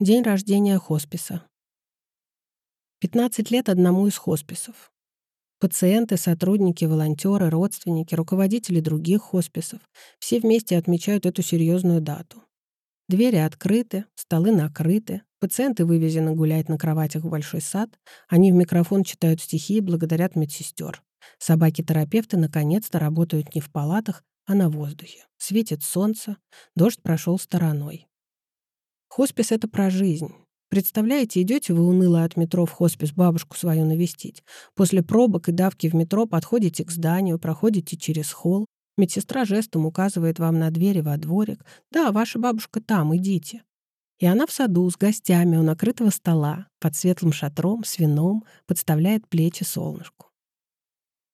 День рождения хосписа. 15 лет одному из хосписов. Пациенты, сотрудники, волонтеры, родственники, руководители других хосписов — все вместе отмечают эту серьезную дату. Двери открыты, столы накрыты, пациенты вывезены гулять на кроватях в большой сад, они в микрофон читают стихи и благодарят медсестер. Собаки-терапевты наконец-то работают не в палатах, а на воздухе. Светит солнце, дождь прошел стороной. Хоспис — это про жизнь. Представляете, идете вы уныло от метро в хоспис бабушку свою навестить. После пробок и давки в метро подходите к зданию, проходите через холл. Медсестра жестом указывает вам на двери во дворик. «Да, ваша бабушка там, идите». И она в саду с гостями у накрытого стола, под светлым шатром, с вином, подставляет плечи солнышку.